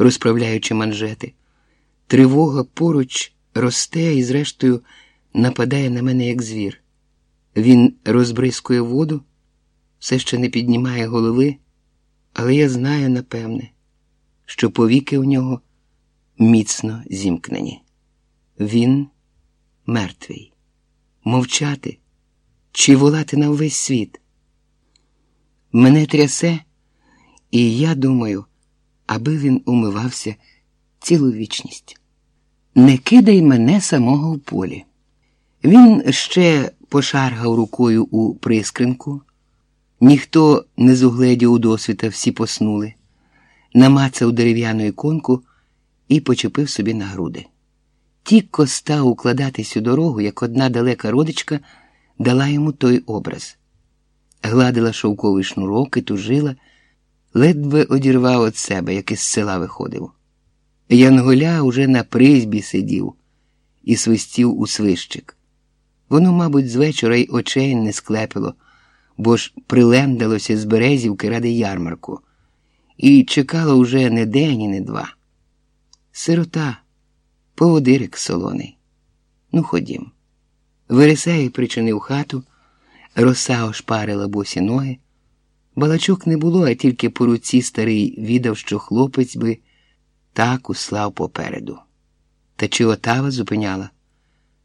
розправляючи манжети. Тривога поруч росте і, зрештою, нападає на мене, як звір. Він розбризкує воду, все ще не піднімає голови, але я знаю, напевне, що повіки у нього міцно зімкнені. Він мертвий. Мовчати чи волати на увесь світ. Мене трясе, і я думаю, аби він умивався цілу вічність. Не кидай мене самого в полі. Він ще пошаргав рукою у прискринку, ніхто не зугледів у досвіта, всі поснули, намацав дерев'яну іконку і почепив собі на груди. Тікко став укладатись у дорогу, як одна далека родичка дала йому той образ. Гладила шовковий шнурок і тужила, ледве одірвав від себе, як із села виходив. Янголя уже на призьбі сидів і свистів у свищик. Воно, мабуть, з вечора й очей не склепило, бо ж прилендалося з березівки ради ярмарку, і чекало уже не день і не два. Сирота, поводирик солоний. Ну, ходім. Вересей причинив хату, роса ошпарила босі ноги. Балачок не було, а тільки по руці старий відав, що хлопець би так услав попереду. Та чи отава зупиняла,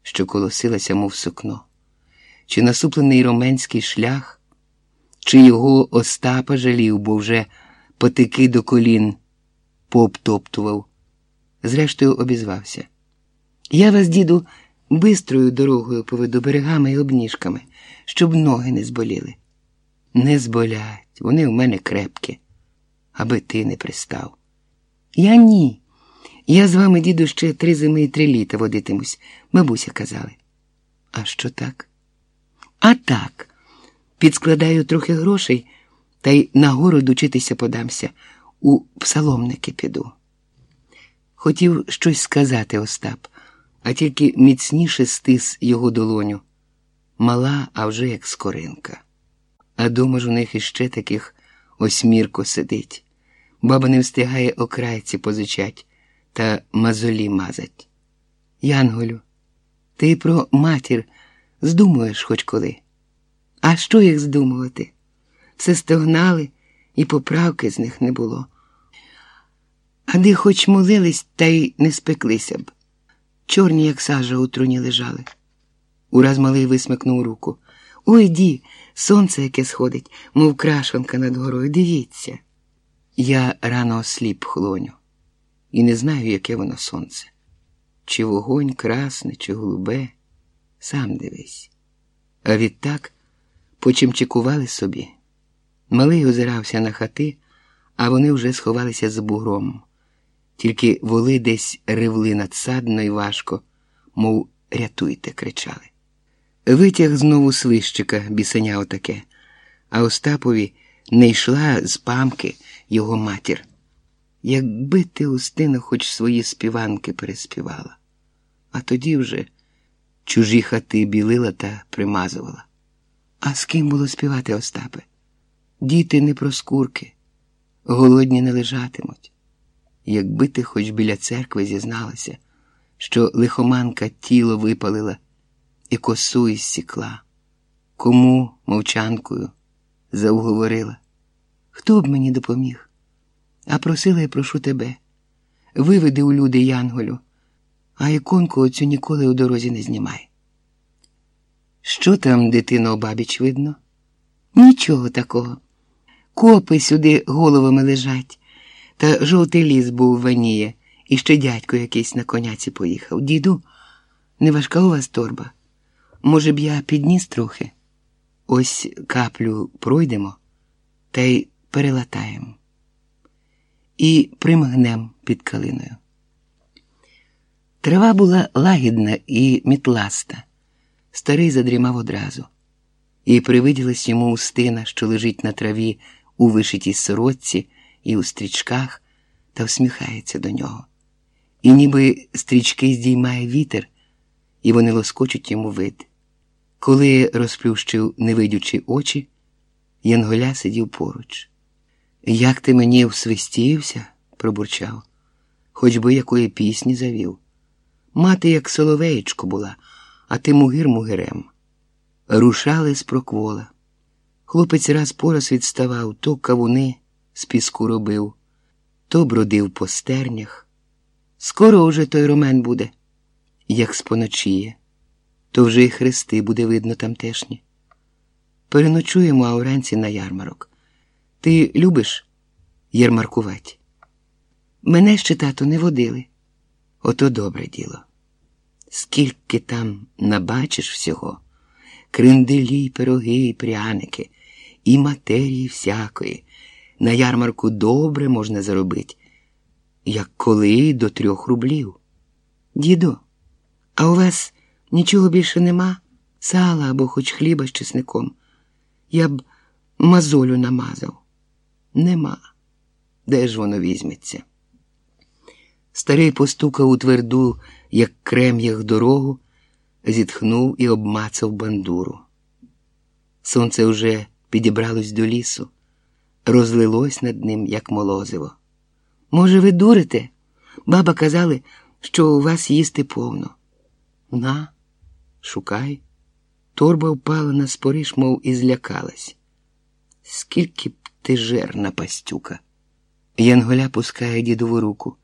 що колосилася, мов сукно, чи насуплений роменський шлях, чи його Остапа жалів, бо вже потики до колін пообтоптував. Зрештою, обізвався. Я вас, діду, бистрою дорогою поведу берегами і обніжками, щоб ноги не зболіли. Не зболять, вони в мене крепкі, аби ти не пристав. Я ні. Я з вами, діду, ще три зими і три літа водитимусь, бабуся казали. А що так? А так. Підскладаю трохи грошей та й на городу учитися подамся, у псаломники піду. Хотів щось сказати Остап, а тільки міцніше стис його долоню. Мала, а вже як скоринка. А дома ж у них іще таких осьмірко сидить. Баба не встигає окрайці позичать та мазолі мазать. Янголю, ти про матір здумуєш хоч коли. А що їх здумувати? Все стогнали, і поправки з них не було. А де хоч молились, та й не спеклися б. Чорні, як сажа, у труні лежали. Ураз малий висмикнув руку. Ой ді, сонце яке сходить, мов крашенка над горою. Дивіться. Я рано осліп хлоню, і не знаю, яке воно сонце. Чи вогонь красне, чи голубе, сам дивись. А відтак почимчикували собі. Малий озирався на хати, а вони вже сховалися за бугром. Тільки воли десь ревли надсадно і важко, мов рятуйте, кричали. Витяг знову свищика, бісеня отаке, а Остапові не йшла з памки його матір. Якби ти, Устина, хоч свої співанки переспівала, а тоді вже чужі хати білила та примазувала. А з ким було співати, Остапе? Діти не про скурки, голодні не лежатимуть. Якби ти хоч біля церкви зізналася, що лихоманка тіло випалила і косу ізсікла, кому мовчанкою зауговорила, хто б мені допоміг? А просила я прошу тебе, виведи у люди Янголю, а іконку оцю ніколи у дорозі не знімай. Що там, дитино, обабіч видно? Нічого такого. Копи сюди головами лежать, та жовтий ліс був ваніє, і ще дядько якийсь на коняці поїхав. Діду, не важка у вас торба. Може б, я підніс трохи? Ось каплю пройдемо та й перелатаємо. І примгнем під калиною. Трава була лагідна і мітласта. Старий задрімав одразу, і привиділась йому устина, що лежить на траві у вишитій сорочці і у стрічках, та всміхається до нього. І ніби стрічки здіймає вітер, і вони лоскочуть йому вид. Коли розплющив невидючі очі, Янголя сидів поруч. Як ти мені всвистівся, пробурчав. хоч би якої пісні завів. Мати, як соловеєчко була, а ти мугир мугирем. Рушали з проквола. Хлопець раз по раз відставав, то кавуни з піску робив, то бродив по стернях. Скоро уже той ромен буде, як споночіє, то вже й хрести буде видно тамтешні. Переночуємо, а уранці на ярмарок. Ти любиш ярмаркувати? Мене ще тато не водили. Ото добре діло. Скільки там набачиш всього, кринделі, пироги, і пряники, і матерії всякої. На ярмарку добре можна заробити, як коли до трьох рублів. Діду, а у вас нічого більше нема? Сала або хоч хліба з чесником. Я б мазолю намазав. Нема. Де ж воно візьметься? Старий постукав у тверду, як крем'ях дорогу, зітхнув і обмацав бандуру. Сонце вже підібралось до лісу, розлилось над ним, як молозиво. Може, ви дурите? Баба казали, що у вас їсти повно. На, шукай. Торба впала на споріж, мов і злякалась. Скільки б ти жерна пастюка? Янголя пускає дідову руку.